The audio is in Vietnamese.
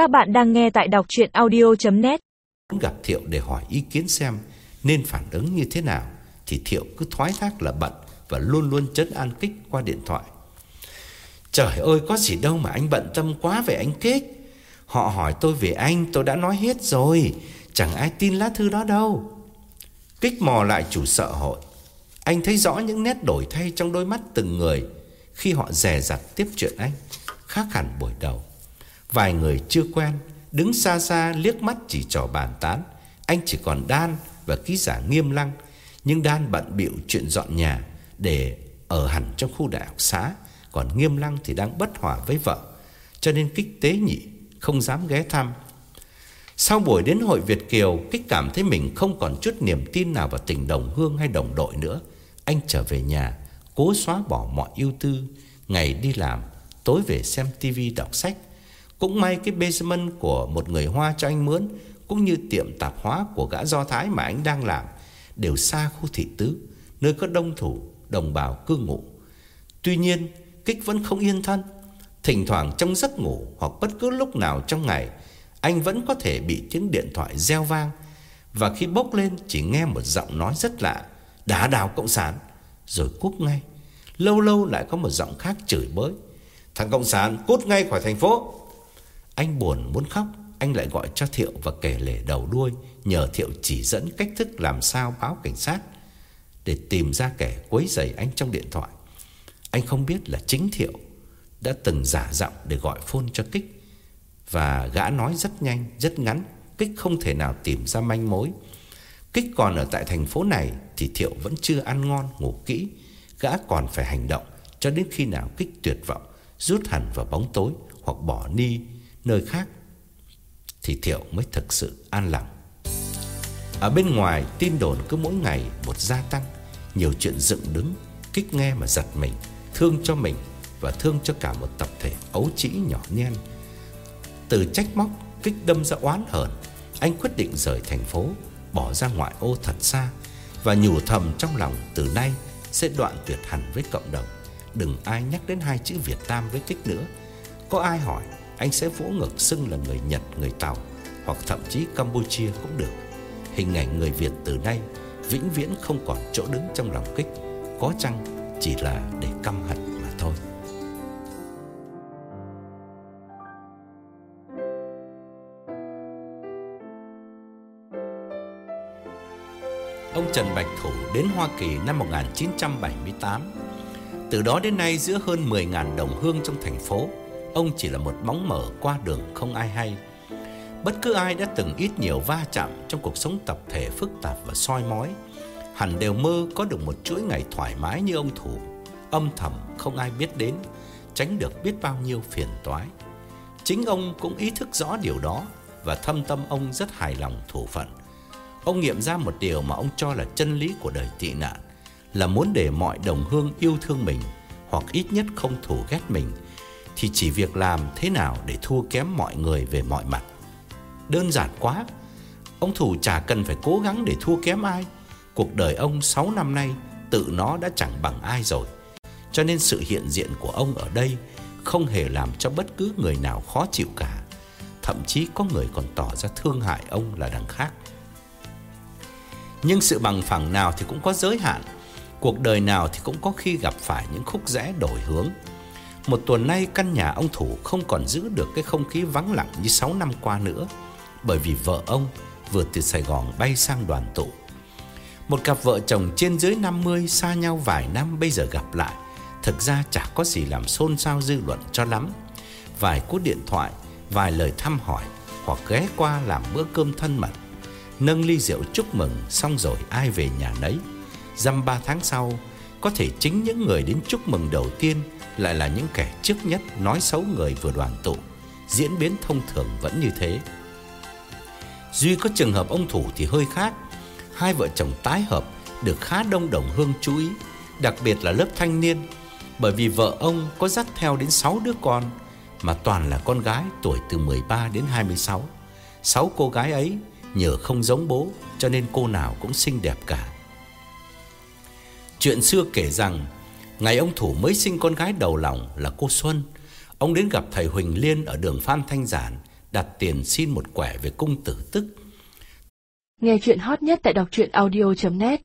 Các bạn đang nghe tại đọc chuyện audio.net gặp Thiệu để hỏi ý kiến xem nên phản ứng như thế nào thì Thiệu cứ thoái thác là bận và luôn luôn chấn an Kích qua điện thoại. Trời ơi có gì đâu mà anh bận tâm quá về anh Kích. Họ hỏi tôi về anh tôi đã nói hết rồi, chẳng ai tin lá thư đó đâu. Kích mò lại chủ sợ hội. Anh thấy rõ những nét đổi thay trong đôi mắt từng người khi họ rè rặt tiếp chuyện anh, khác hẳn buổi đầu. Vài người chưa quen, đứng xa xa liếc mắt chỉ trò bàn tán. Anh chỉ còn Đan và ký giả nghiêm lăng, nhưng Đan bận bịu chuyện dọn nhà để ở hẳn trong khu đại học xá, còn nghiêm lăng thì đang bất hòa với vợ, cho nên kích tế nhị, không dám ghé thăm. Sau buổi đến hội Việt Kiều, Kích cảm thấy mình không còn chút niềm tin nào vào tình đồng hương hay đồng đội nữa. Anh trở về nhà, cố xóa bỏ mọi ưu tư, ngày đi làm, tối về xem tivi đọc sách. Cũng may cái basement của một người Hoa cho anh mướn, cũng như tiệm tạp hóa của gã Do Thái mà anh đang làm, đều xa khu thị tứ, nơi có đông thủ, đồng bào cư ngụ. Tuy nhiên, Kích vẫn không yên thân. Thỉnh thoảng trong giấc ngủ hoặc bất cứ lúc nào trong ngày, anh vẫn có thể bị tiếng điện thoại reo vang và khi bốc lên chỉ nghe một giọng nói rất lạ, "Đá đào cộng sản." Rồi cúp ngay. Lâu lâu lại có một giọng khác chửi bới, "Thằng cộng sản cút ngay khỏi thành phố." Anh buồn muốn khóc, anh lại gọi cho Thiệu và kể lể đầu đuôi, nhờ Thiệu chỉ dẫn cách thức làm sao báo cảnh sát để tìm ra kẻ quấy rầy anh trong điện thoại. Anh không biết là chính Thiệu đã từng giả giọng để gọi phone cho Kích và gã nói rất nhanh, rất ngắn, Kích không thể nào tìm ra manh mối. Kích còn ở tại thành phố này thì Thiệu vẫn chưa ăn ngon, ngủ kỹ, gã còn phải hành động cho đến khi nào Kích tuyệt vọng, rút hẳn vào bóng tối hoặc bỏ ni nơi khác thì Thiệu mới thực sự an lòng. Ở bên ngoài tin đồn cứ mỗi ngày một gia tăng, nhiều chuyện dựng đứng, Kích nghe mà giật mình, thương cho mình và thương cho cả một tập thể ấu trĩ nhỏ nhen từ trách móc kích đâm ra oán hờn, anh quyết định rời thành phố, bỏ ra ngoại ô thật xa và nhủ thầm trong lòng từ nay sẽ đoạn tuyệt hẳn với cộng đồng. Đừng ai nhắc đến hai chữ Việt Nam với kích nữa. Có ai hỏi, anh sẽ vỗ ngực xưng là người Nhật, người Tàu hoặc thậm chí Campuchia cũng được. Hình ảnh người Việt từ nay vĩnh viễn không còn chỗ đứng trong lòng kích, có chăng chỉ là để căm hận mà thôi. Ông Trần Bạch Thủ đến Hoa Kỳ năm 1978. Từ đó đến nay giữa hơn 10.000 đồng hương trong thành phố, ông chỉ là một bóng mờ qua đường không ai hay. Bất cứ ai đã từng ít nhiều va chạm trong cuộc sống tập thể phức tạp và soi mói, hẳn đều mơ có được một chuỗi ngày thoải mái như ông Thủ, âm thầm không ai biết đến, tránh được biết bao nhiêu phiền toái. Chính ông cũng ý thức rõ điều đó và thâm tâm ông rất hài lòng thủ phận Ông nghiệm ra một điều mà ông cho là chân lý của đời tị nạn Là muốn để mọi đồng hương yêu thương mình Hoặc ít nhất không thù ghét mình thì chỉ việc làm thế nào để thua kém mọi người về mọi mặt. Đơn giản quá, Ông Thủ chả cần phải cố gắng để thua kém ai. Cuộc đời ông 6 năm nay, tự nó đã chẳng bằng ai rồi. Cho nên sự hiện diện của ông ở đây Không hề làm cho bất cứ người nào khó chịu cả. Thậm chí có người còn tỏ ra thương hại ông là đằng khác. Nhưng sự bằng phẳng nào thì cũng có giới hạn. Cuộc đời nào thì cũng có khi gặp phải những khúc rẽ đổi hướng. Một tuần nay căn nhà ông Thủ không còn giữ được cái không khí vắng lặng như 6 năm qua nữa Bởi vì vợ ông vừa từ Sài Gòn bay sang đoàn tụ Một cặp vợ chồng trên dưới 50 xa nhau vài năm bây giờ gặp lại Thực ra chả có gì làm xôn xao dư luận cho lắm Vài cú điện thoại, vài lời thăm hỏi Hoặc ghé qua làm bữa cơm thân mật nâng ly rượu chúc mừng xong rồi ai về nhà nấy. Dăm ba tháng sau, có thể chính những người đến chúc mừng đầu tiên lại là những kẻ trước nhất nói xấu người vừa đoàn tụ. Diễn biến thông thường vẫn như thế. Duy có trường hợp ông Thủ thì hơi khác. Hai vợ chồng tái hợp được khá đông đồng hương chú ý, đặc biệt là lớp thanh niên, bởi vì vợ ông có dắt theo đến 6 đứa con, mà toàn là con gái tuổi từ 13 đến 26. 6 cô gái ấy Nhờ không giống bố cho nên cô nào cũng xinh đẹp cả Chuyện xưa kể rằng Ngày ông Thủ mới sinh con gái đầu lòng là cô Xuân Ông đến gặp thầy Huỳnh Liên ở đường Phan Thanh Giản, đặt tiền xin một quẻ về cung tử tức. Nghe chuyện hot nhất tại đọc truyện audio.net